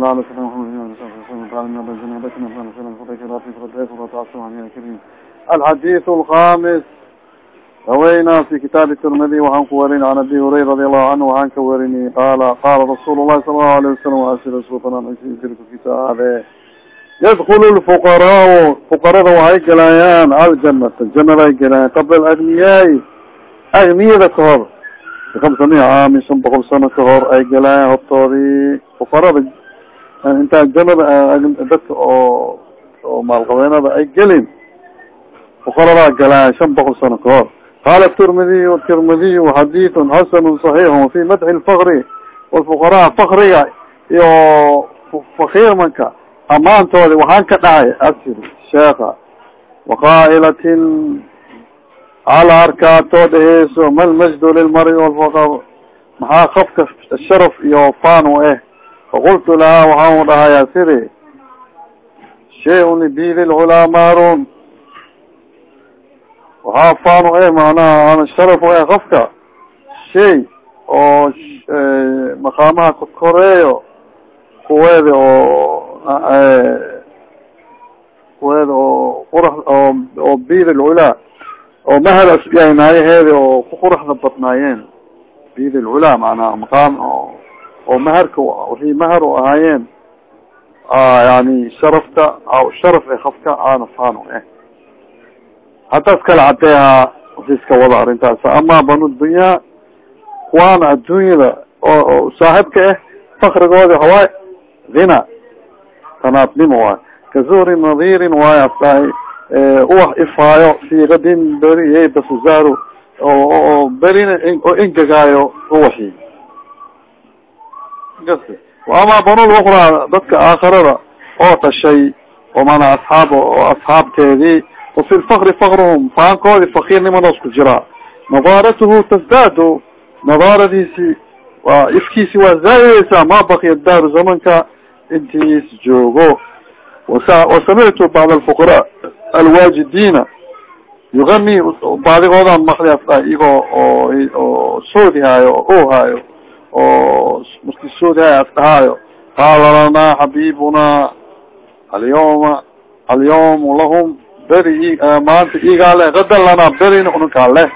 وصلى على سيدنا محمد الحديث الخامس روينا في كتاب الترمذي وعن كورين عن ابي هريره رضي الله عنه وعن كوريني قال قال رسول الله صلى الله عليه وسلم واسر سلطان كتابه يدخل الفقراء فقراء وهي جلايان الجنة الجنة هي جلايان قبل الأغنياء أغنياء كهر بخمسمية عام شن بقول سنة كهر أي جلايان هبطوري فقراء intaa galada dadka oo oo maalqabeenada ay gelin fuqaradaa galaa shan boqol sano ka hor. Qala tirmidiyu tirmidiyu xadiidun xasanu صaxiixu fi madxi lfakri walfuqaraa fakriga iyo fakiirmanka amaantoodi waxaan ka dhacay asir sheeka waqaa'ilatin ala arkaatoo dheheyso malmajdu lilmari maxaa kafka sharaf iyo faan u ah faqultu lahaa waxaan u dhahaya siri shay-un libidi lculaa maarun waxaa fan u eh macnaha ana sharaf u eh qofka shay oo maqaamaha kokoreeyo kuweeda oo kuweeda oo qurax oo oo bid lculaa oo mahad asyahay naayaheeda oo ku quraxda badnaayeen bid lculaa macnaha maqaam oo maharka waxay mahar u ahaayeen yani sharafta sharaf e kafka aana faan u eh hadda iskala cadeehaa wasi iska wada arrintaas ama banu dunyaa kuwaana adduunyada oo saaxibka ah fakrigoodi hawaay hina tanaadnimo waay. Kazuhri nadirin waayo asdahay uwax ifaayo siiqadin beri basuzaro oo berina oo ingegaayo uwaxi ama banul ukraa dadka aakhirada oo dhashay oo mana asxaab oo asxaabteedii wafi lfakri fakruhum faankoodi fakiirnimadoos ku jiraa nadaaratuhu tasdaadu nadaaradiisi waa ifkiisi waa zaayideysaa ma bakiya daaru zamanka intiis joogo. Wasamictu bacd alfuqaraa alwaajidiina yugani baadigoodan makli asda iyagoo oo oo soodihaayo oo ohaayo oo marki soodihaayo asdhahaayo qaala lanaa xabibuna alyawma alyawm lahum beri maanta igaa leh gadan lanaa berin ununkaa leh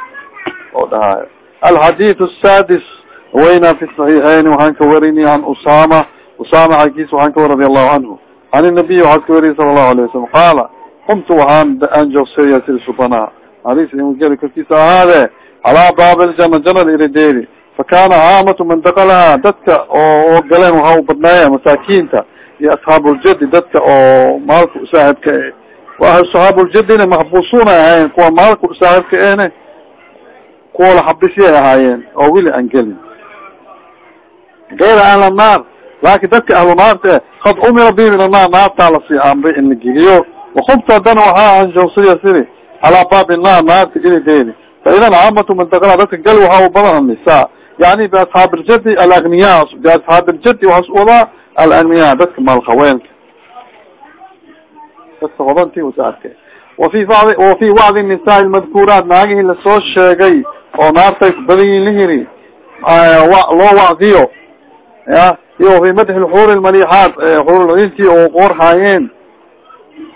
oo dhahaayo alxadith asadis wayna fi saxiixeyn waxaan ka warini an usama usama xaggiis waxaan ka war radi allahu canhu an inabiy waxaad ka wariyay sala allahu alayh wasalam qaala qumtu waxaan aan joogseeya siri subanaha hadis geli korkiisa ahaade calaa baabi ljana janada irideedi fakana caamatu man dakalaha dadka oo galeen waxa u badnaaya masaakiinta iyo asxaabuljadi dadka oo maalka usaaxibka e wa asxaabuljadina maxbusuuna ahaayeen kuwa maalka usaaxibka ehne kuwa la xabisiyay ahaayeen oo weli aan gelin gayra ahla naar laakin dadka ahlu naarta e kad umira bi min annaar naartaa la sii amray in la geliyo wakubtu haddana waxaa anjawsiya sidi calaa baabi naar naarta ilideedi fa idan caamatu man dakala dadka gal waxaa u badan annisaa yani biasxaab iljadi alagniya biasxaab iljadi waxaas wadaa alagniya. Dadka maalhaweenka dadka hodanti usa arkay wafi badi wafi wacdi nisaa lmadkuuraat naagihii la soo sheegay oo naartay badayin lahiri loo wacdiyo ya iyo fi madxi lxuur lmalixaat xuurlintii oo qoorhaayeen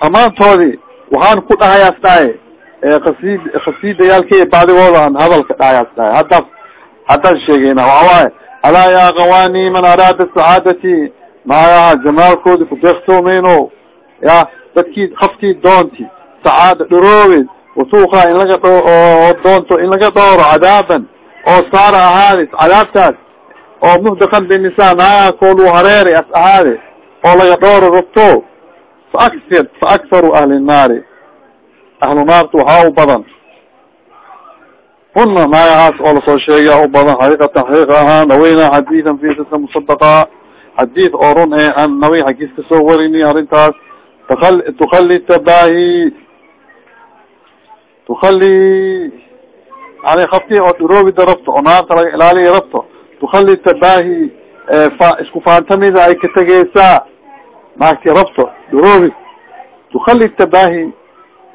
amaantoodii waxaan ku dhahayaas dhahay kasid kasiidayaalkey bacdigooda aan hadalka dhahayaas dhahay haddaas haddaan sheegeyna waxa waaye alaa ya kawani man araada sacaadati maayaha jamaalkoodi kudeeqtoomeyno ya dadkii kafkii doonti sacaada dharoobeed wasuuqa in laga dho oo doonto in laga dhooro cadaaban oo saara ahaadis cadaabtaas oo muhdakan binisa naayaha koolu hareeri as ahaade oo laga dhooro rogto faakir faakharu ahli nnaari ahlu naarta waxaa u badan huna naagahaas oo la soo sheegaya u badan xaqiiqatan xaqiiqa ahaan naweyna xadiidan fi sisa musadaqa xadiid oo run e an nawi xaggiis ka soo warini arrintaas. Takal tukali tabahi tukali yani kafkii oo dhiroobida rabto oo naarta laga ilaaliya rabto tukali tabahi fa isku faantamida ay ka tegeysaa. Naagti rabto dhiroobid tukali tabahi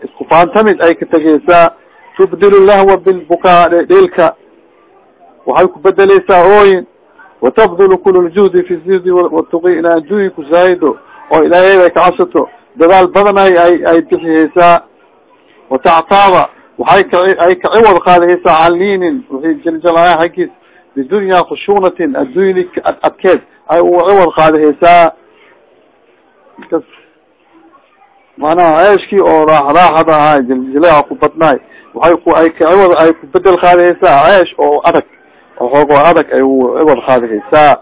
isku faantamid ay ka tegeysaa tubdil lahwa bilbukaa dheelka waxay ku bedeleysaa ooyin watabdulu kul ljuhdi fi zidi watuqi in addunya kusaahido oo ilaahay ay kacabsato dadaal badan ay ay bixihaysaa watactaaba waxay ka ay kaciwad qaadahaysaa calinin wixii jaljalaaya xaggiis bidunya khushunatin addunyadi adkeed. Ay u ciwad qaadahaysaa kas manaha ceeshkii oo raax raaxada ahay jiljileeca ku badnaay waxay ku ay kaciwad ay ku bedel qaadahaysaa ceesh oo adag oo xoogoo adag ay u ciwad qaadahaysaa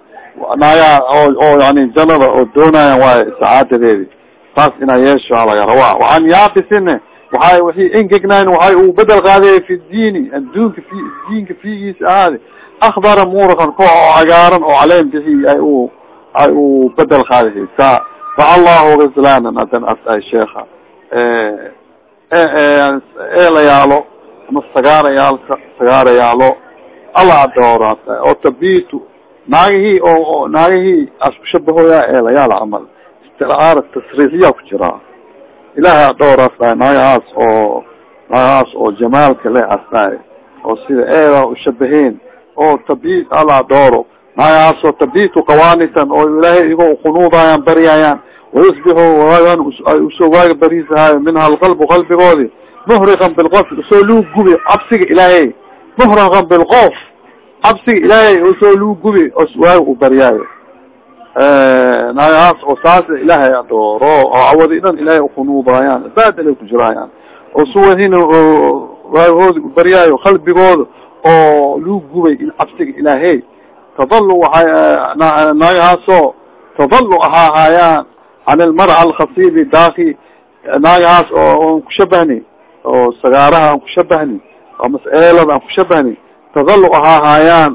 naayaa oo oo yani janada oo doonaayan waayo sacaadadeedi taas inaa yeesho laga rabaa. Waxaan yaabisine waxay waxay engegnayn waxay uu bedel qaadaya fi diini adduunka fi diinka fiigiisa ahaade. Akbara murakan koox oo cagaaran oo caleen bixi ay u ay uu bedel qaadahaysaa fa allahu gazlanan adan asay sheekha eelayaalo ama sagaarayaalka sagaarayaalo alla adoora oo tabitu naagihii oo naagihii askushabahoya eelayaal camal. Istiaara tasriixiyaa ku jiraa ilahay adhooraas naagahaas oo naagahaas oo jamaalka le asdhahay oo sida eeda ushabaheen oo tabi ala adhooro naagahaas oo tabitu qawaanitan oo ilaahay igo qunuudayaan baryayaan wayusbixu ay u soo waaga bariisahaayo minha alqalbu qalbigoodi muhriqan bilqof u soo luu gubi cabsiga ilaahay muhriqan bilqof cabsiga ilaahay u soo luu gubi os waaga u baryaayo naagahaas oo saas ilaahay adooro oo cawadi dhan ilaahay ukunuudaayaan baadalay ku jiraayaan oo suwahin waagahooda ubaryaayo qalbigooda oo luu gubay in cabsiga ilaahay tadalu waxay naagahaasoo tadalu ahaahaayaan can ilmarca alkhasibi daaki naagahaas oo aan kushabahni oo sagaaraha aan kushabahni oo mas'eelada aan kushabahni tadalu ahaahaayaan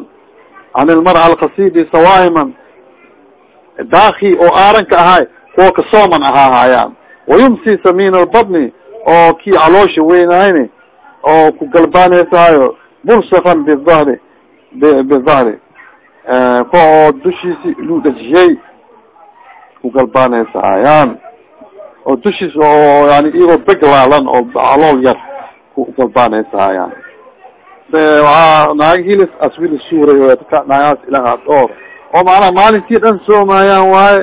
can ilmarca alkhasibi sawaiman daaki oo aaranka ahay kuwa kasooman ahaahaayaan wayumsi samin albadni oo kii caloosha weynahayni oo ku galbaanaysahayo mulsakan bidahri bidahri kuwa oo dushiisi lu ku galbaanaysahayaan oo dushiis oo yani iyagoo beglaalan oo calool yar ku galbaanaysahayaan waa naagihilis aswili suuray naagahaas ilaha door oo macnaha maalintii dhan soomaayaan waaye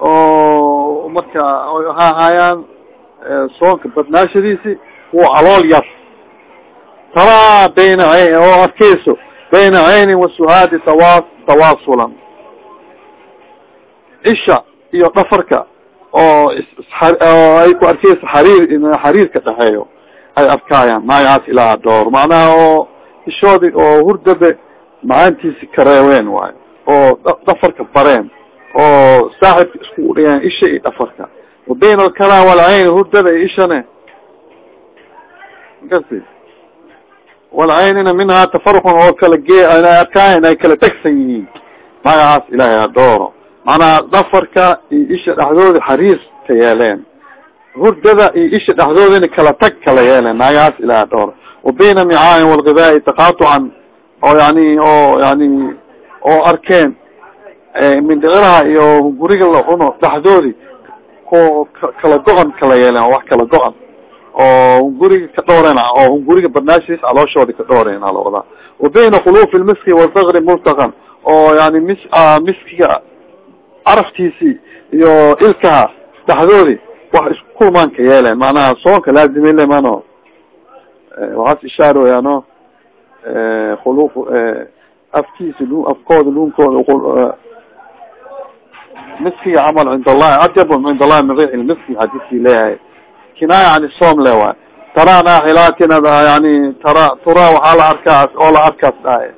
oo marka oy ahaahayaan soonka badnaashadiisi kuwa calool yar. Taraa bayna oo arkeyso bayna caynin wasuhaadi tawa tawaasulan isha iyo dhafarka oo oo ay ku arkeyso xariir xariirka dhexeeyo ay arkaayaan naagahaas ilaa door. Macnaha oo ishoodi oo hurdabe macaantiisi kareeween waayo oo dhafarka bareen oo saaxibka isku dhigeen isha iyo dhafarka. Wa bayn alkala walcayn hurdada iyo ishane makasi walcaynina minhaa tafarukun oo kala gee inay arkaayeen ay kala tegsan yihiin. Magacaas ilaahay adooro macnaha dhafarka iyo isha dhexdooda xariir ka yeeleen. Hurdada iyo isha dhexdoodana kala tag kala yeeleen naagahaas ilaahay adooro wa bayna micaain walghidaai taqatucan oo yani oo yani oo arkeen mindiciraha iyo hunguriga la cuno dhexdoodi ko kala go-an kala yeeleen wax kala go-an. Oo hunguriga ka dhowren oo hunguriga badnaashiis calooshoodi ka dhowren ala wadaa wa bayna khulufi lmiski wasakri multaqan oo yani mis miskiga caraftiisi iyo ilkaha dhexdoodi wax isku kulmaan ka yeeleen. Macnaha soonka laazimile mano waxaas ishaaroyaano khuluf afkiisa l afkooda luunkooda miskiga camal cind allahi adyabun cind allahi min riix lmiski xadiiskii leeyahay. Kinaaya can soom le waay taraa naaxilaatin yani tara tura waxaa la arkaas oo la arkaas dhahay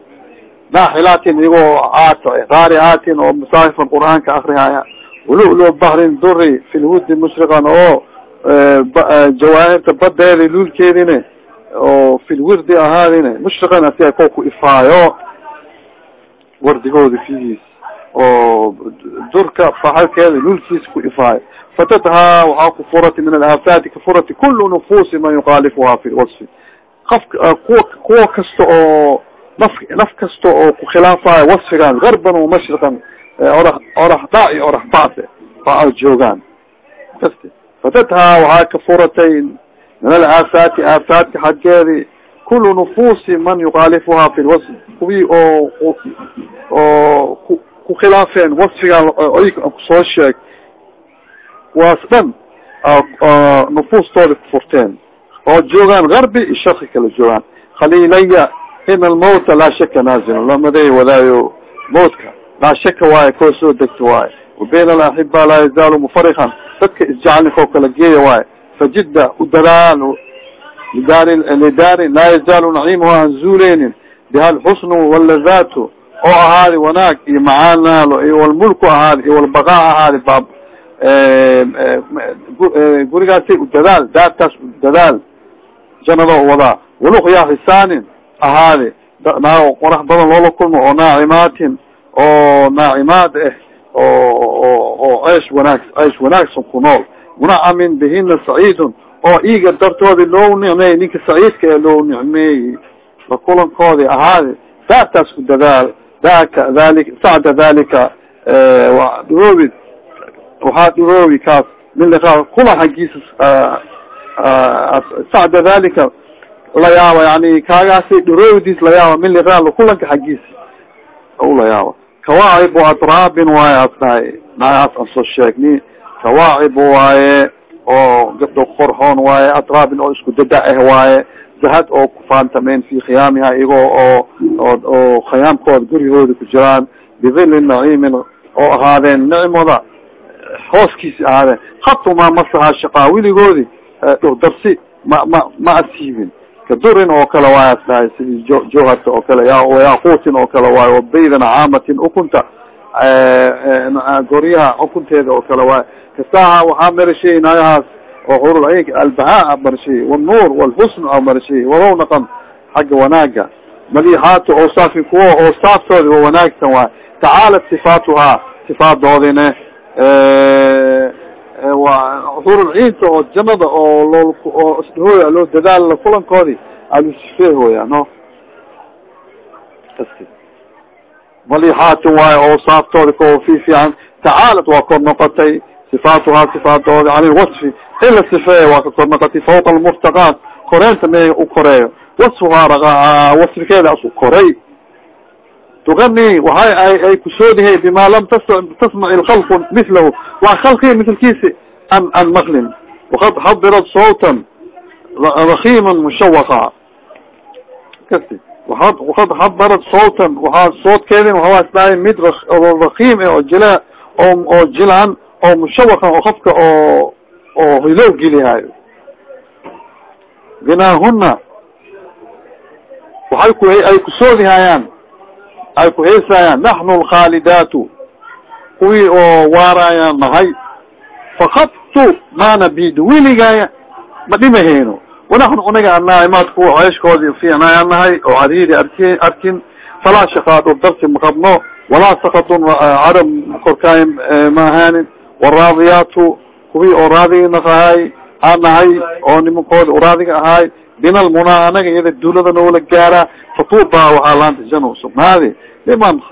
naaxilaatin iyagoo aato qaari aatin oo musaahifan qur'aanka akrihaya wulu-lu bahrin duri fi lwudi mushriqan oo jawaahirta badeedi luulkeedine oo fi lwirdi ahaadine mushriqan asiga ko ku ifaayo wardigooda fiigiis oo durka faxalkeeda lulkiisa ku ifaayo fatadhaa waxaa ku furati min alaafaati ka furati kulu nufuusi man yukaalifuha fi lwasfi qafka kuwa kuwa kasta oo naf naf kasta oo ku khilaafayo wasfigan garban wa mashriqan ora orax dha iyo orax bacse baa joogaan. Kasti fatadhaa waxaa ka furatay min alaafaati aafaadka xaggeedi kulu nufuusi man yukaalifuha fi lwasf kuwii oo oo ku khilaafeen wasfiga ku soo sheeg kuwaas dhan nufuustooda kufurteen oo joogaan garbi iyo sharki kala joogaan. Khaliilaya in almawta laa shaka naazil lamaday wadaayo mawtka laa shaka waayo koo soo degta waayo wabayn alaxiba laa yazaalu mufarikan dadka isjecalninkoo kala geeya waayo fajida u dadaal lidaari lidaarin laa yazaalu naciimuha an zuuleynin biha alxusnu walladatu oo ahaadi wanaag iyo macaanaalo iyo walmulku ahaadi iyo walbaqaa ahaadi baab gurigaasay u dadaal daartaas u dadaal janado wadaa waluqyaa xisaanin ahaadi naago qorax badan loola kulmo oo naacimaatin oo naacimaad ah oo oo ceesh wanaag ceesh wanaagsan ku nool. Munacamin bihina saciidun oo iiga dartoodi loo nicmeeyey ninka saciidka ee loo nicmeeyey la kulankoodi ahaadi daartaas ku dadaal daka dalik sacda dalika wa dhuroobi waxaa dhuroobi kaas. Min liqaa kulan xaggiisa sacda dalika la yaaba yani kaagaasi dhuroobidiis la yaaba min liqaa kulanka xaggiisa la yaaba. Kawaacibu atraabin waaye as dhahay naagaas aan soo sheegni kawaacibu waaye oo gabdho qorxoon waaye atraabin oo isku dada ah waaye zahad oo kufaantameen fi khiyaamiha iyagoo oo oo oo khiyaamkooda guryahooda ku jiraan bidili naciimin oo ahaadeen nicmada hooskiisi ahaadeen. Hatuma masaha shaqaa weligoodi dhurdarsi ma ma ma asiibin kadurin oo kale waay as dhahay sidii jo jawharta oo kale yaaquutin oo kale waayo wabaydan caamatin ukunta goryaha ukunteeda oo kale waayo kasaha waxaa marashay naagahaas oo xurulciinka albahaa marashay wnuur walxusn a marashay warawnaqan xagga wanaaga. Maliixaatu osaafin kuwa oo saaftooda wa wanaagsan waay tacaalat sifaatuhaa sifaadoodine waa xurulciinta oo janada oo loo oo isdhahooya loo dadaal kulankoodi. Alusifeehooya no maliixaatin waayo oo saaftooda ko fi fiican. Tacaalat waa kor noqotay. Sifaatuhaa sifaadooda can ilwasfi in la waa ka kor noqotay. Fawqa almurtaqaat. Koreenta me u koreeyo. Wasfuhaa ra wasfikeeda asu koray tugani waxay ay ay kusoodihay bima lam tas tasmac ilkhalqu milahu waa khalqii mislkiisi an an maklin wakad xadirat sawtan rakiima mushawaqa wakad xadarat sawtan waxaa soodkeedin waxaa isdhahay mid rakiim oo jila oo jilaan oo mushawaqan oo qofka oo oo hiloo gelihaayo binaahuna waxay ku ay kusoodihayaan ay ku heesayaan naxnu alkhaalidaatu. Kuwii oo waarayaan nahay fakadtu maana bid weligaaya ma dhimaheyno wanaxnu unaga anaa'imaad kuwa ceeshkoodi fiicnayaan nahay oo cariiri arki arkin falaa shaqaado darsi ma qabno walaa sakatun carab korkaay ma ahaanin. Waraadiyaatu kuwii oo raadiga naqahay aan nahay oo nimankooda raadiga ahaay binalmunaa anaga iyada duulada noola gaara fatuuba waxaa laanta jano sugnaadi liman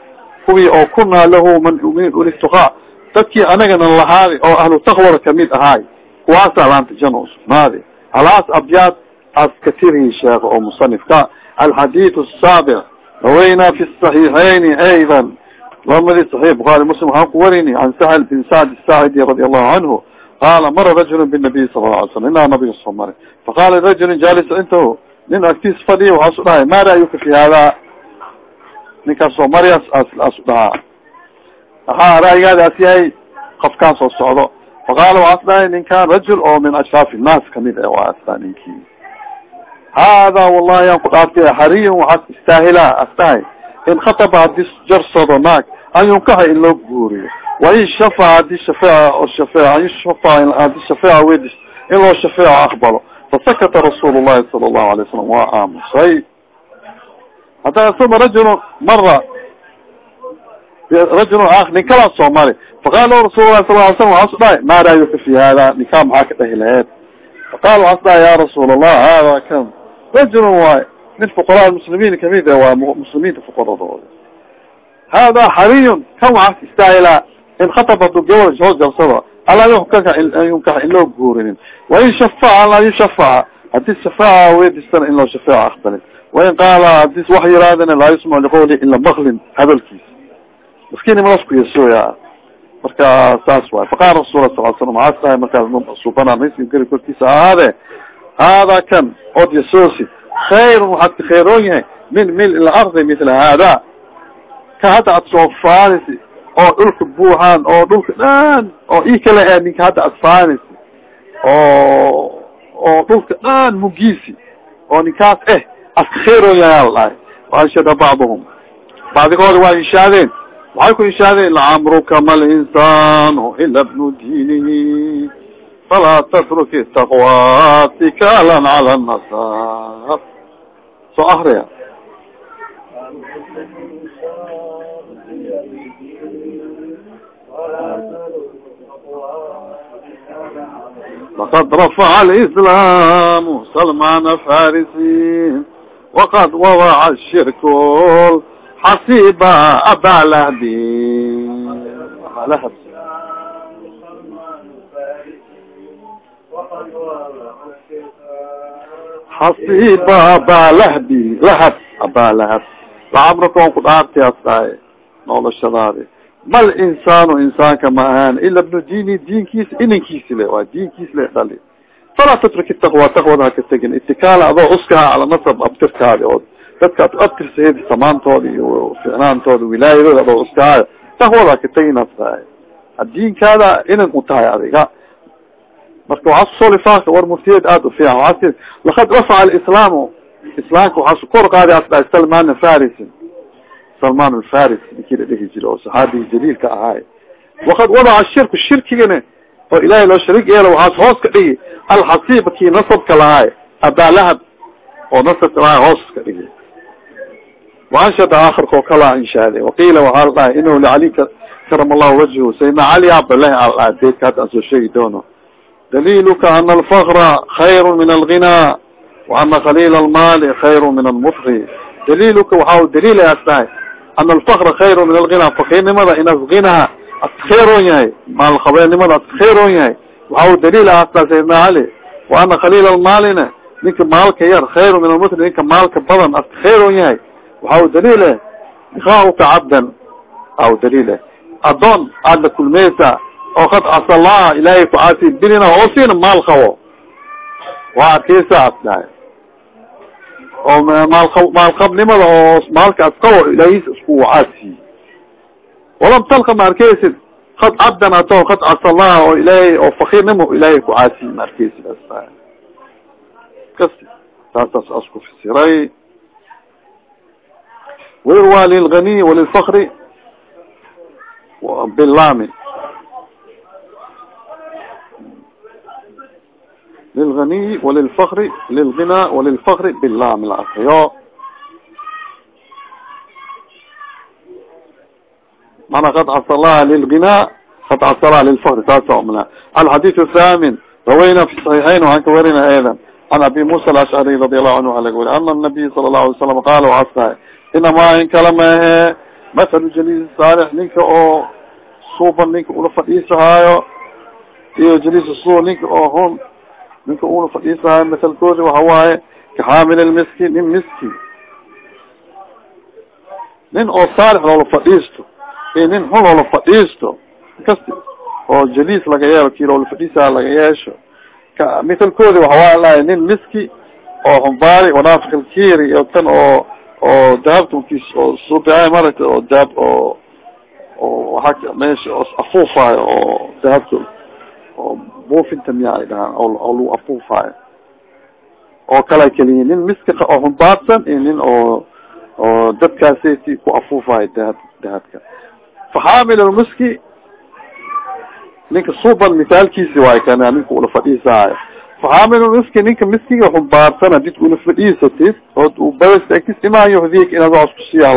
kuwii oo kunaa lahu man uliftuqa dadkii anagana lahaadi oo ahlu taqwada ka mid ahaay kuwaasaa laanta jano sugnaadi halaas abyaad as katirihi sheekh oo musanifka alxadid asaabic rawaynaa fi saxiixayni ayda lamadi saxiix buhaari muslim waxaan ku warini can sahel bin sacd saacidi radi allahu canhu qaala mara rajulu binabiy sala la alay slam inaa nabiga soo maray faqala rajulin jaalis cintahu nin agtiis fadhiya waxaasu dhahay ma ra'yuka fi hada ninkaas soo marya asu dhahaa ahaa ra'yigaadi as yahay qofkaan soo socdo faqaala waxaas dhahay ninkan rajul oo min ashraaf innaas ka mid e waa astaa ninkii hada wallahi aan ku dhaaftay xariyan waxaas istaahilaa as dhahay in khataba haddii jarsado naag an yunkaxa in loo guuriyo wain shafaca haddii shafeeca o shafeec an yushafaca haddii shafeeca wedis in loo shafeeco aqbalo fasakata rasuul llahi sala allahu alay wasalam waa aamusay haddana suma rajulu mara rajulu ak nin kalaa soo mari faqala lahu rasul lahi sala ly slam waxaasu dhahay ma ra'yuka fi hada ninkaa maxaa ka dhahi laheed faqala waxaasu dhahay ya rasuul allah hada kan rajulun waay min fuqaraa muslimiin ka mid waa muslimiinta fuqaradooda hada xariyun kan waxaas istaahilaa in khatab hadu gabal soo jabsado alaa yunkax in loo guurinin wain shafaca an laa yushafaca haddii shafaaca weydistana in loo shafeeco aqbalin wain qaala hadis wax yiraadana laa yusmac liqawli ila maklin hadalkiisa maskini malas ku yasooya marka saas waay faqaala rasul sal slam maxaas tahay markaas subana gari korkiisa ahaade hada kan od yasoosi khayrun waxaad ka khayroon yahay min mil lardi mila hada ka hadda ad soo faanisi oo dhulka buuxaan oo dhulka dhan oo i kale e ninka hadda ad faanisi oo oo dhulka dhan mugiisi oo ninkaas eh ala dhahay. Waanshada bacduhum bacdigooda waa inshaadeen. Waxay ku inshaadeen lacamruka ma linsanu ila bnu diinihi falaa tatruki taqwa tikalan cala nasar. Soo ahriya لقد رفع الإسلام سلمان فارسين وقد وضع الشرك الحسيب أبا لهبي أبا لهب حسيب أبا لهبي لهب أبا لهب لعمركم قد أعطي أصدائي نول الشراري mal insaanu insaanka ma ahaan. Ila bnu diini diinkiisa inankiisi le waa diinkiis le dhali falaa tatruki taqwa taqwada haka tegin. Itikaala adoo uskaha cala nasab abtirkaadi oo dadka ad abtirsaheed samaantooda iyo ficnaantooda wilaayadooda adoo uskahaayo taqwada haka tegin tahay. Diinkaada inan u tahay adiga. Marka waxaa ku soo lifaaka war muftiyeed aada ufiican waaa lakad rafaca alislaamu. Islaamka waxaa su kor qaadi asdha salmana farisin salman alfaris ninkii la dhihi jira oo saxaabigi jaliilka ahaay. Wakad wadaca shirku shirkigana oo ilahay loo sharig yeelo waxaas hoos ka dhigi. Alxasiiba kii nasabka lahaay abalahab oo nasabka lahaay hoos ka dhigi. Waanshada aakirkao kala inshaade waqiila waxaa la dhahay inahu licali karam allahu wajhu sayidna cali cabdalahi ala beedka hadda aan soo sheegi doono. Daliluka ana alfakra khayru min alghina wa ana khaliil almali khayru min almufri daliluka waxa daliil as dhahay ana alfakra khayr min alghina fakiirnimada inas ginaha aska khayroon yahay maalkhabeenimada aska khayroon yahay waxa u daliil aastaa sayidna cali wa ana khaliil almaalina ninka maalka yar khayr min almuslim ninka maalka badan aska khayroon yahay waxa u daliile liqaauka cabdan a u daliile adoon aad la kulmeysa oo kad casalaa ilaahay ku caasi bilina oo siina maal qabo waa arkeysa as dhahay oo maalqabnimada oo maalkaas qabo ilaahis isku caasiy walam talka ma arkeysid kad cabdan ato kad casalaha oo ilaahay oo fakiirnimo ilaahay ku caasiy ma arkeysid as kas saasaas asku fasiray wirwa lilganiy walilfakri bilami walilfakri bilam la akriyo mana kad casalaha lilgina kad casalaha lilfakri saasa mla alxadith athamin rawayna fi صaxiixayn waxaan ka warina aydan an abi musa alashcari radi allahu canhu waa laga wari ana nabiy sala allahu alay salam qaala waxaas tahay inamaa in kala maehe mathalu jaliis saalix ninka oo suuban ninka ula fadhiisahaayo iyo jaliis su ninka oo hun ninka una fadhiisahayo masalkoodi waxa waaye kaxaamil lmiski nin miski nin oo saalix loola fadhiisto iyo nin xun loola fadhiisto kasti oo jaliis laga yeelo kii loola fadhiisaha laga yeesho ka misalkoodi waxawaa lahay nin miski oo humbaari wanaafiqilkiri iyo tan oo oo dahabta mkis oo suubiay maragta oo dahab oo oo waaa meesha afuufayo oo dahabta oo buufinta miya ay dhahaan oo lagu afuufaayo. Oo kala keliyi nin miska oo humbaadsan iyo nin oo oo dadkaasati ku afuufaayo dahab dahabka. Faxaamil lmiski ninka suuban misaalkiisi waay kana ninka ula fadhiisaayo. Faxaamil miski ninka miskiga humbaarsana did ula fadhiisatid oo badas imaa yuhdik inaad wax iskusiiya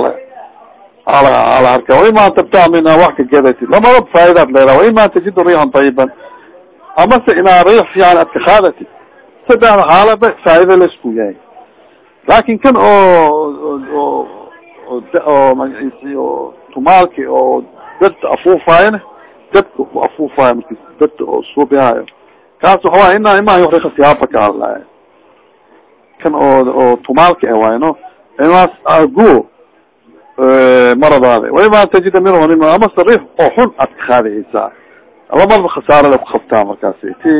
ala arka waima tabtac mina wax ka gadatid lamada faa'idaad leedaha waima tajidu riixan tayiban amase inaa riix fiican ad ka qaadatid saddexda xaalaba faa'ido la isku yahay. Laakin kan oo oo magaciisi oo tumaalki oo dadka afuufaayona dadka ku afuufaayo marki dadka oo suubihaayo kaas waxaway ina ima yuxrika siyaabaka ala kan oo oo tumaalka e waayo no imaas aguo maradaada waima tajida minhu ama sariix oo xun aad ka qaadaysaa lamadaba khasaarada kuqabtaa markaasi ti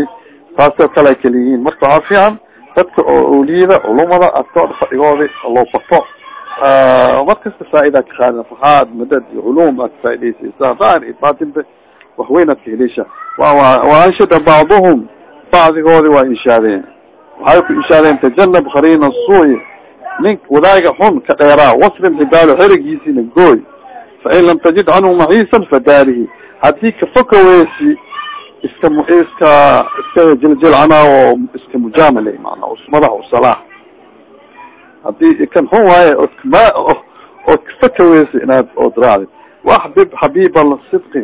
taasoo kale ay kala yihiin marka waxaa fiican dadka oo awliyada culumada adkooda fadhigoodi loo barto mar kasta faaida ka qaadi nafaxaad madad iyo culum aad kafaa'idaysaysaa daahir iyo baatinba waxweyn aad ka helesha wa anshada bacduhum bacdigoodi waa inshaadeen. Waxay ku inshaadeen tajanab kariina suuy. Nink wadaaga xun ka dheeraa wasrin xibaalo xerigiisina gooy. Fain lam tajid canhu maxiisan fadaarihi haddii kafokaweysi iska iska iska jiljilcana oo iska mujaamale mana madax usalaa haddii kan xun waaye od ma ood kafakaweysi inaad ood raacdi waxbib xabiiba sidqi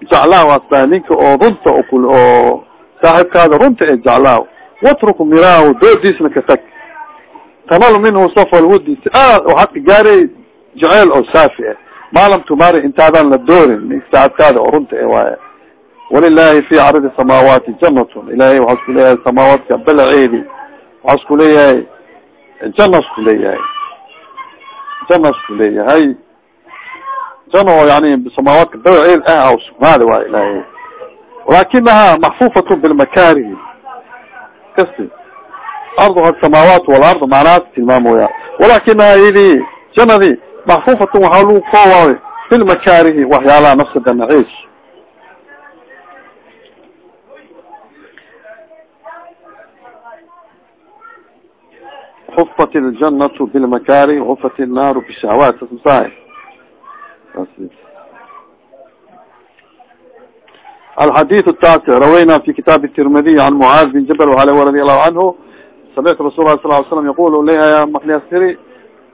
jeclaa waastaa ninka oo runta oo saaxibkaada runta ee jeclaa watruk miraahu doodiisna ka tag. Tanal minhu safal wudi a waxaad ka gaaray jaceyl oo saafi ah maalam tumari intaadan la doorin ninka saaxibkaada oo runta e waaye. Walilahi fi caridi samaawaati janatun ilahay waxaa isku leeyahay samaawaadka balaceedi waxaa isku leeyahay jana isku leeyahay. Jana isku leeyahay. Jana oo yani samaawaadka balaceed ah aw sugnaada waa ilahay walakinaha maxfufat bilmakarihi kasi arduha samaawaat walard macnahaas tilmaamooya walakinaha idi janadi maxfufatu waxaa lagu koowaaday bilmakarihi waxyaalaha nafsada naciis xufat iljanatu bilmakari xufat innaaru bishahwaat sasmasahay alxadيث التاسع rawayna fi kitab التirmidiy an mعاad بn jabl al radi الlahu canhu samictu rasul lah sal ly slam yaqul leya makliyasiri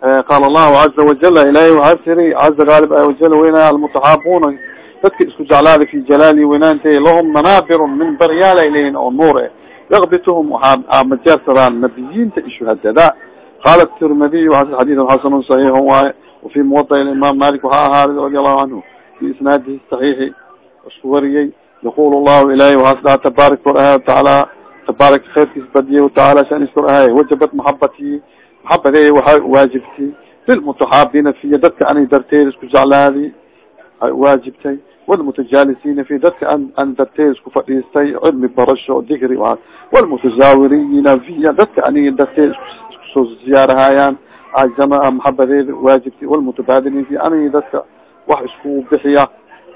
qaal allahu caza wajala ilahay waxaa tiri caza gaalib a wajala weynaya almutaxaabuuna dadka isku jeclaada fi jalaali weynaantay lahum manaabirun min baryaalay leeyihiin oo nuur eh yakbituhum waxaad majeersadaan nabiyiinta i qaala tirmidiyu xadiidun xasanun saxiixun ah, waaye wafi muwada imaam malik waxaa ahaaday radi allahu canhu fi isnaadihi saxiixi isku wariyey. Yaqul llahu ilahay waxaas dhaha tabaarak kor ahay watacaala tabaarak khayrkiis badiyey watacaala shaniis kor ahay wajabat maxabatii maxabadey waxay waajibtay lilmutaxaabina fiya dadka ani darteed isku jeclaadi ay waajibtay walmutajaalisiina fi dadka an an darteed isku fadhiistay cilmi barasho dikri walmutazaawiriina fiya dadka aniga darteed isku soo ziyaarahayaan ajama maxabadeeda waajibtay walmutabaadiliin fi aniga dadka wax isku bixiya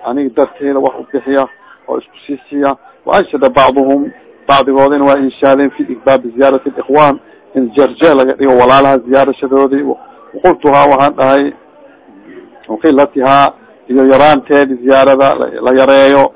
aniga darteeda wax u bixiya oo isku siisiya waanshada bacduhum bacdigoodina waa inshaadeen fi ikbaabi ziyaarati likhwan in jerje laga dhigo walaalaha ziyaarashadoodii. Waqultuhaa waxaan dhahay wakilatihaa iyo yaraanteedi ziyaarada la yareeyo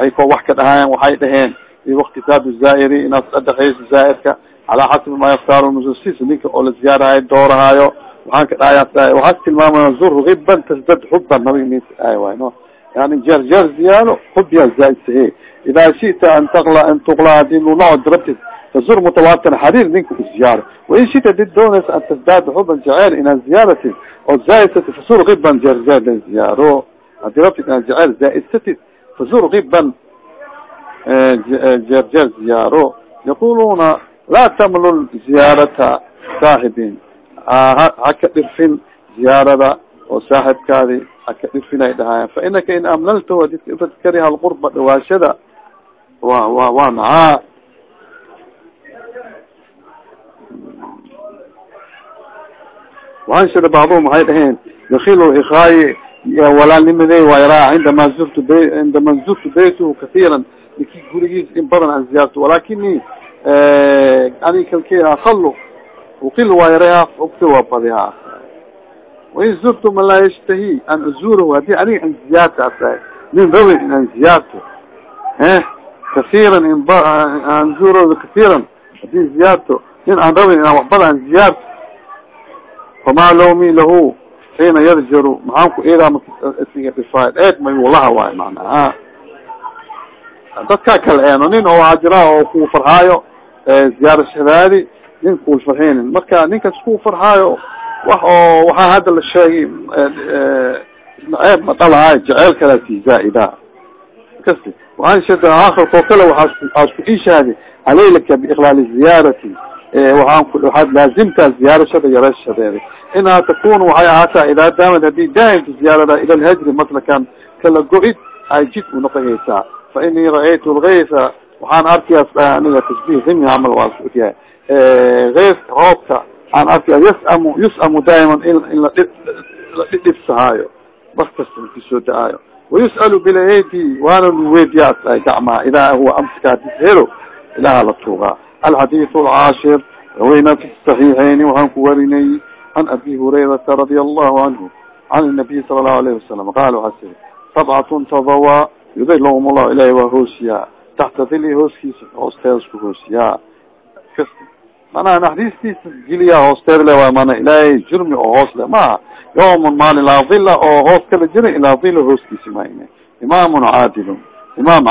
ayko wax ka dhahayan waxay dhaheen i waktisaabu zaairi inaas adhexeyso zaairka calaa xasabi ma yaktaaru mususis ninka oo la ziyaarahayo doorahaayo waxaan ka dhahaya waxaas tilmaamaya zur giban tasdad xuban nabig mis ay waay no yani jerjer ziyaaro xubya zaaidsahe ida shita an taqla an tuqla haddii lunocod rabtid fazur mutawatir xariir ninka u ziyaaro wain shita did doonaysa an tasdaada xuban jaceyl inaa ziyaaratid oo zaa'idsatid fazur giban jerjer la ziyaaro haddii rabtid inaa jaceyl zaa'idsatid fazur giban jerjer ziyaaro yaquluna laa tamlul ziyaarata saaxibin haka dhirfin ziyaarada oo saaxibkaadi haka dhirfin ay dhahaayan fa inaka in amlalta kariha alqurba dhawaashada wa wa waa nacaa waanshada bacduhum waxay dhaheen dakilo ikaayi walaalnimadey wayraa cindama zurtu b cindama zurtu baytuhu katiiran niki gurigiis in badan aan ziyaarto walakini ani kalke akalo ukil wayraha ogta waa badiha wain zurtu man laa yashtahi an azurahu haddii aniga an ziyaarta asahay nin rabi in an ziyaarto e kasiiran in an zuro kasiiran haddii ziyaarto nin aan rabin inaan waxbada an ziyaarto famaa lawmi lahu xiina yarjaru maxaan ku eedaa masiga dhifaay eeg mayulaha waay macnaa dadkaa kala eeno nin oo waxaa jira oo ku farxaayo ziyaarashadaadi nin ku farxeynin marka ninkas ku farxaayo wax oo waxaa hadda la sheegay ceeb ma dhalahayo jeceyl kalasi zaaida kasti waxaan shada aakirkoo kale waaa asku ishaadi calaylaka biiklaali ziyaarati waaan waxaad laazimtaa ziyaarashada yarashadeeda inaa takunu waxay ahaataa idaa daamad haddii daa'imta ziyaarada ila lhajri maslakan kala go-id ay jid unoqohaysaa fa inii ra'aytu lgaysa waxaan arkayaa aniga tasbih himi camal waa ogyahay eyska roobka aan arkaya yasamu yusamu daa'iman in in la dhidhibsahaayo bak kasta ka soo da'aayo. Wayus'alu bilaydi waana luweydiyaa gacmaa idaa huwa amsika helo ilaha la tuugaa alxadiث alcaashir raweyna fi صaxiixeyni waxaan ku warinay can abi hurayrata radia allahu canhu can الnabiy sala الlahu alayhi wasalam qaala waxaa siri sabcatun tadawa yudilahum llahu ilahi waa hoosiyaa taxta dili hooskiisa hoosteeda isku hoosiyaa kasta manaha naxariistiisa geliyaa hoosteeda le waay mana ilaahay jurmi oo hoos le maaha yawmun maalin laa dila oo hoos kala jira ilaa dila hooskiisi mayne imaamun caadilun imaam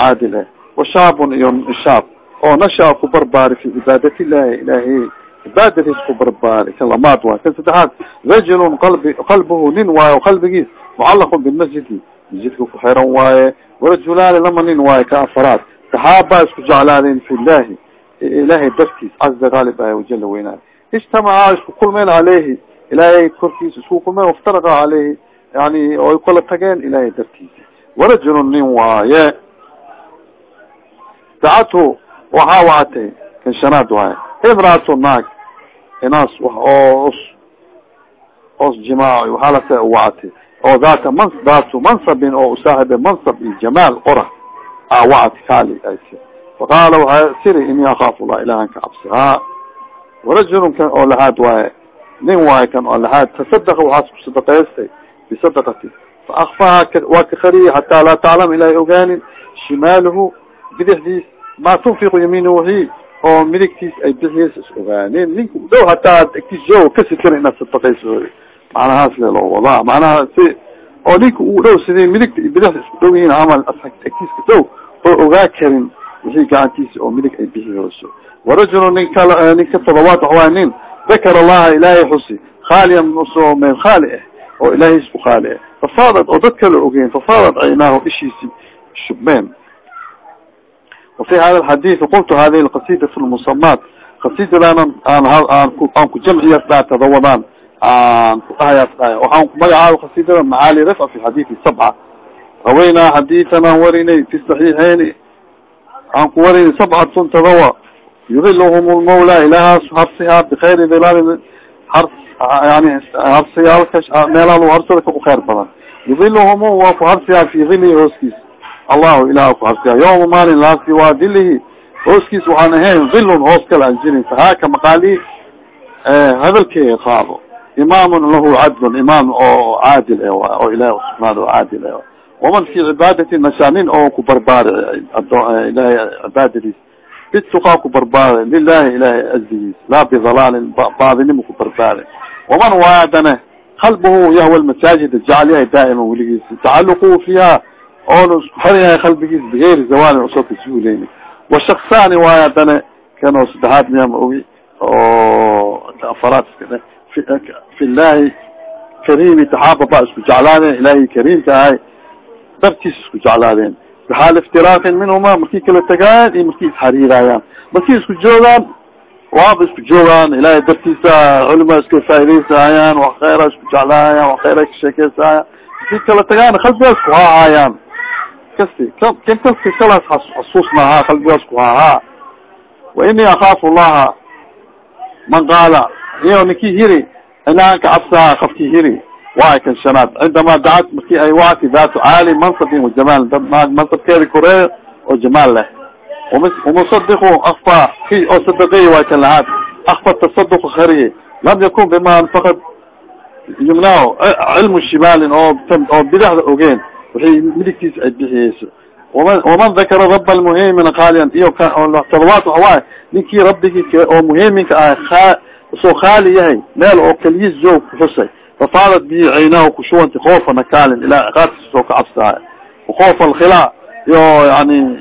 oo nashaa ku barbaari fi cibaadat illahi ilaahay cibaadadiis ku barbaari lamaad waay kan saddexaad. Rajulun qalbi qalbuhu nin waayo qalbigiis mucalaqun bilmasjidi masjidka ku xiran waaye warajulaani lama nin waaye ka afaraad. Saxaabaa isku jeclaadeen fi llahi ilahay dartiis caza gaalib ah wajala weynaayo ijtamacaa isku kulmeen caleyhi ilaahay korkiisa isku kulmeen waftaraqa caleyhi yani oy kala tageen ilahay dartiisa warajulun nin waaye. Dacathu waxaa wacatay kan shanaad waaye. Imraatu naag inaas oo os os jimaac waxaa lase wacatay oo daata man daatu mansabin oo usaaxibe mansab iyo jamaal qora a wacati kaali ay faqaala waxaa siri ini akaafu llah ilahan ka cabsi ha warajulun kan oo lahaad waaye nin waaye kan oo lahaad tasadaka waxaas ku sadaqaystay bisadaqati. Fa akfaha waa ka qariyay hataa laa taclam ilaahay ogaanin shimaaluhu bidixdiis ma tunfiqu yamiinuhi oo midigtiis ay bixiyeys is ogaaneen ninku dhow hataa agtiis jo kasi kara inaad sadaqayso macnahaas le loo wadaa macnaha si oo ninka uu dhow sidii midigta bidixda isku dhow yihiin camal agtiiska dhow oo ogaa karin wixii gacantiisa oo midig ay bixiyooso warajulu nin kal ninka todobaad waxawaay nin dakar allaha ilaahay xusi khaaliyan u soo meel khaali ah oo ilaahay isku khaali ah fafaadad oo dad kala ogeyn fafaadad caynaahu ishiisi shubmeen وفي hada الحadيث qلtu hadihi الqasidة المsamaat qasidadan aan aan ku jamciyaas dhaa tadawadaan aan ku dhahayaas dhahay waxaan ku magacaabo qasidada macaali rفع في xadiثi sabca rawaynaa xadiثan aan warinay fi صaحيحeyni aan ku warinay sabcatun tadawa yudilhm الmawlى ilahaas harsihaa bkayri dilaal har yani harsiyaalka meelaha harsada ka kheyr badan yudilhm waa allahu ilah ku harsiya yawma maalin laasi waa dilihi hooskiis waxaan ahayn dilun hoos kale aan jirin fahaaka maqaali hadalkeega qaado. Imaamun lahu cadlun imaam oo caadil e waay oo ilahi oo caadil e waman fi cibaadati nashanin oo ku barbaari ilahay cibaadadiis. Bituqaa ku barbaari lilahi ilahay azigiis laa bidalaalin baadinimo ku barbaari waman waadane qalbuhu yahwa lmasaajid jecel yahay daa'ima weligiis. Tacaluqu fiha oona isku xiran yahay qalbigiis bigayri zawaalin u soo kasuuleyni washaksani waayo haddana kanoo saddexaad miyama ogi oo afaraad iska fi llahi karimi taxaaba ba isku jeclaadeen ilaahay kariimka ahay dartiis isku jeclaadeen. Bixaal iftiraakin minhuma markii kala tagaan iyo markii isxariiraayaan markii isku joogaan waaba isku joogaan. Ilaahay dartiisa culima iska faa'idaysahayaan wax kheyra isku jeclaayaan wax kheyra ka sheekeysaayaan. Markii kala tagaan qalbigaas ku haahaayaan kasi kan kaski kalaas xasuus maaha qalbigaas ku haahaa wa inii akaafu llaha man qaala iyo ninkii hiri ilahan ka cabsaha qafkii hiri. Waay kan shanaad cindamaa dacad markii ay wacti daatu caali mansabin wajamaal dad naag mansabkeedi koreeyo oo jamaal leh wamusadiku akfa ki oo sadaqeey waay kan lahaad akfa tasaduq khariye lam yakun biman fakad yumnaa cilmu shimaalin oo oo bidaxda ogeen waxay midigtiisa ay bixiyeyso waman waman dakara raba lmuhimina qaaliyan iyo todobaad waxawaay ninkii rabbigii oo muhiminka ah soo khaali yahay meel oo keliyiis joog kuxusay fafaadad bihi caynaahu kushuwanti koofa nakaalin ilaa ciqaabtiisa soo ka cabsaaya wakoofa alkhilaa iyo yani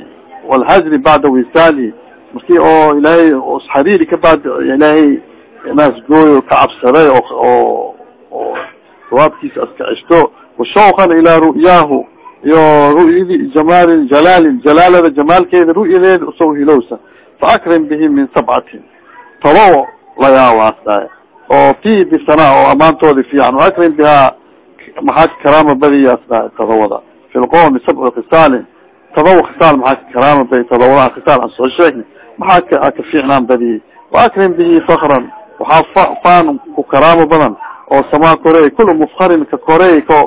walhajri bacda wisaali markii oo ilaahay xariiri ka bacd ilaahay naas gooyo ka cabsaday oo oo oo aska ceshto washawkan ilaa ru'yaahu iyo ru'yadi jamaali jalaali jalaalada jamaalkeeda ru'yadeeda u soo hilowsa faakrim bihim min sabcatin tabawo layaawaas dhahay oo fi bisana oo amaantoodi fiican akrim bihaa maxaa karaama badiyaas dhahay tadawada fi lqowmi sabcu khisaalin tadawa khisaal maxaa karaama badi tadawadaha khisaal aan soo sheegnay maxaa ka fiicnaan badiyey waakrim bihi fakran waxaa faan ku karaamo badan oo samaa koreey kula mufkarin ka koreey ka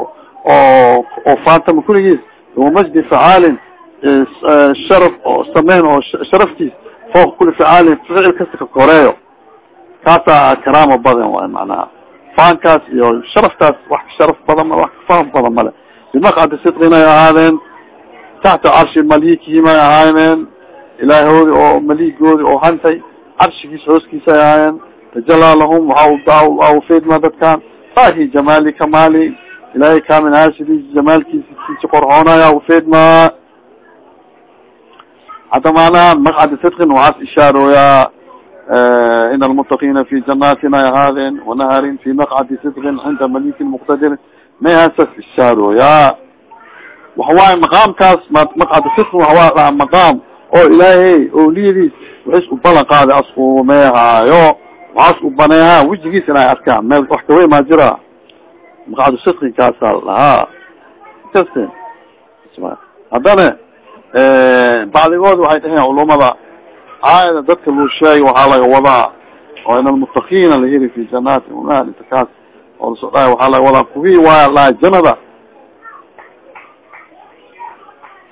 oo oo faantama kuligiis wamajdi facaalin sharaf oo sameyn oo sharaftiis fooq kuli facaalin ficil kasta ka koreeyo. Kaasaa karaamo badan waay macnaha faankaas iyo sharaftaas wax sharaf badan ma wax kafaham badan male bimaqcadi sidqin ay ahaadeen taxta carshi malikihim ay ahaayeen ilaahoodi oo maligoodi oo hantay carshigiis hooskiisa ay ahaayeen tajalaa lahum waa ufeedma dadkan fahi jamaali kamaali haashidi jamaalkiisi kiisi qorxoonaya ufeedma hadda macnaha maqcadi sidqin waxaas ishaarooyaa in almutaqina fi janaatin ay ahaadeen wanaharin fi maqcadi sidqin cinda malikin muqtadirin may ishaarooyaa waxawaaye maqaamkaas maqcadi sidqin waxawaa dhaha maqaam oo ilaahay oliyadiis waxis u balan qaaday askumeehaayo waxaas u baneehaa wejigiis inay arkaan meel wax kawey maa jira maqcadu sidqinkaasa lahaa kaste haddana bacdigood waxay dhaheen culumada aayada dadka luu sheegay waxaa laga wadaa oo in almutakiina la heli fi janaati unaal inta oo la soo dhahay waxaa laga wadaa kuwii waaya laha janada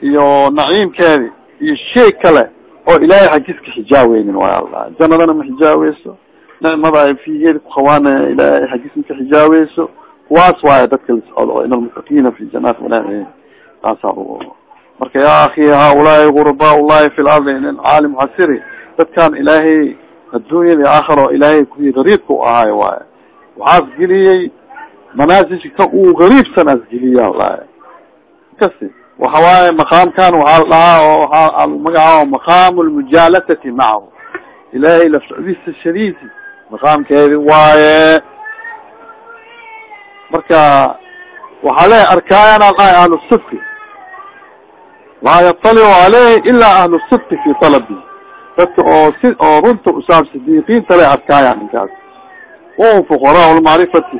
iyo naciimkeedi iyo shay kale oo ilaahay xaggiis ka xijaaweynin waaya la janadana ma xijaaweyso nicmada ay figeedi kuqawaana ilaahay xaggiis ma ka xijaaweyso kuwaas waaya dadka lasocdo in almutakiina fi janaati unaal taasaa marka ya aki haulaai gurabaa llahi fi lardi nin caalim hasiri dadkan ilaahay adduunyada aakharo ilaahay kuwii gariibka u ahaayo waayo waxaas geliyey manaasij ka uu gariibsan asgeliya lahay kasi waxa waaye maqaamkan waxaa la dhahaa oo waaa magacaabo maqaamu lmujaalasati macahu ilaahay lafsadiisi maqaamkeedi waaye marka waxaa le arkaayan al dhahay ahlu sifki laa yatalicu caleyh ilaa ahlu sidqi fi talabi. Dadka oo si oo runta usaab sidiiqiinta le arkaayan ninkaas. Wahum fuqaraa lmacrifati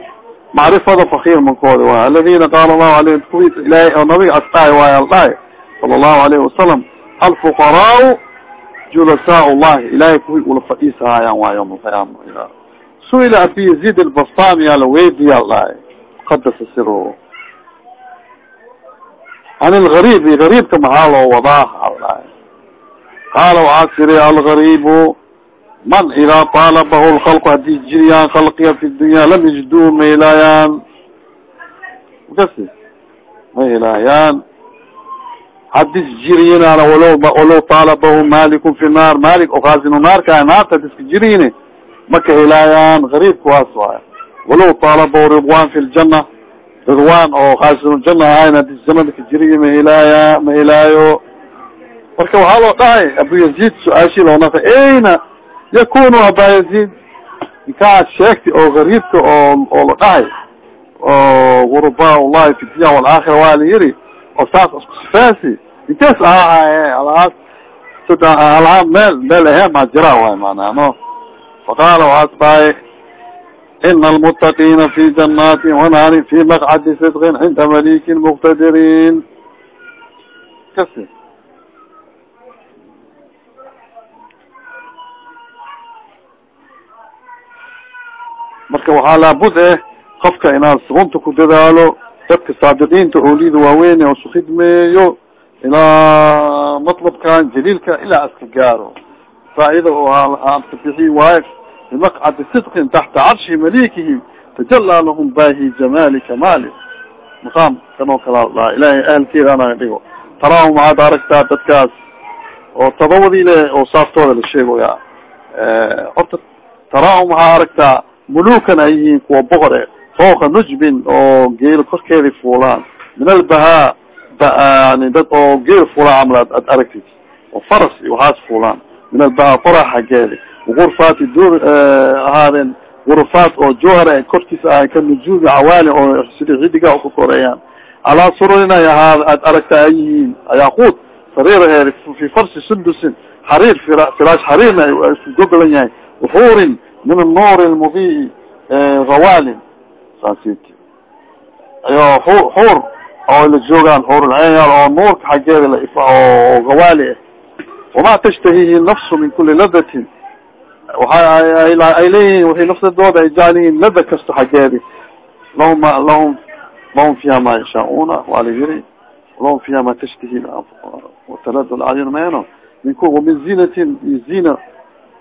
macrifada fakir mankooda waay aladina qaala allahu alayhim kuwi ilaahay oo nabiga asdhaay waay aldhaay sala allahu alayhi wasalam alfuqaraau julasaa llahi ilahay kuwi ula fadhiisahaayaan waay yawma alqiyaama suila abi yazid albastami yaa la weydiya aldhaay qadasa siro an lgariib gariibka maxaa loo wadaa? Qaala waxaa tiri algaribu man idaa taalabahu lkalqu haddii jiriyaan khalqiga fi dunya lam yajiduu ma helaayaan. Kasi ma helaayaan. Hadis jiriyinaan walow walow taalabahu malikun fi naar malik oo naarka naarta hadiska jiriyin maka helaayaan. Gariibka waas waay walow taalabahu ridwan fi ljana ridwan oo khaasinujana ahayn haddii janada ka jiriy ma helaaya ma helaayo marka waxaa loo dhahay abu yazid su'aashii loo naqay ayna yakunu aba yazid ninkaas sheegtay oo gariibka oo oo la dhahay oo guraba llahi fi dunya walaakhira waa la yiri oo saas isku sifaasi. Ninkaas ahaahaye alahaas sida alahaa meel meel aheen maa jira waay maanaa no. Faqaala waxaas dhahay in almutaqina fi janati wanaari fi maqcadi sidqin cinda malikin muqtadirin kasi marka waxaa laabud eh qofka inaad runta ku dadaalo dadka saadiqiinta ooliyada waaweyn oo sukhidmeeyo ilaa matlabkan jaliilka ilaa aska gaaro. Faaida oo aan kabixi waayo bimaqcadi sidqin taxta carshi malikihi tajalaa lahum baahi jamaali kamaali maqaam kanoo kala dhaa ilahay ahalkeeda ana dhigo taraahum waxaad aragtaa dadkaas oo tadawadi le oo saaftooda la sheegoya horta taraahum waxaa aragtaa mulukan ay yihiin kuwa boqor e fooka nujbin oo geel korkeeda fuulaan min albahaa yani dad oo geel fuulaan camal ad aragtid oo faras gurfaati duur ahaadeen gurfaat oo jowhar korkiisa ahay ka nujuumi cawaali oo sida xidiga ku koreeyaan alaa sururin ay ahaad aad aragta ay yihiin yaaquud sariiraheed fi farsi sundusin xariir firaash xariirna isku gogolan yahay xuurin min annuur lmudi rawalin saasiti ayo xuur oo la joogaan xuurulceyaal oo nuurka xaggeeda oo gawaali ah wama tashtahihi nafsu min kuli ladatin ay leeyihiin waxay nafsadooda ay jecel yihiin lada kasto xaggeedi lahum lahum lahum fiha ma yashaauna waa la yiri lahum fiha ma tashtahi watalad lacyun meno min min zinatin iyo zina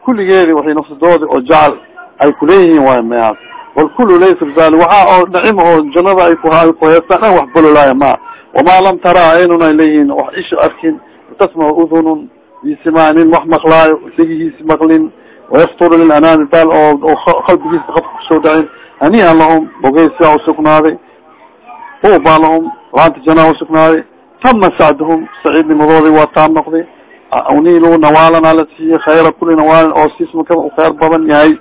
kulligeedi waxay nafsadooda oo jecel ay kuleeyihiin waay mayaa walkulu laysa bidali waxa oo nacima oo janada ay kuheestaan an wax bololaaya ma wama lam tara aynun ay leeyihiin wax isha arkin tasmac udhunun isimaanin wax maqlaayo dhegihiisi maqlin wayaktur lilanaami bal oo qalbigiisa qafka ku soo dhacin haniian lahum bogeysia usugnaaday uba lahum laanta janaa usugnaaday tama sacduhum saciidnimadoodi waa taam noqday unilu nawaalan ala siiye khayra kuli nawaalin oo sismaka u khayr badan yahay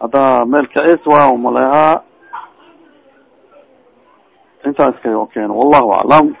hadda meel kacis waa umalehaa intaa iska keeno wallahu aclam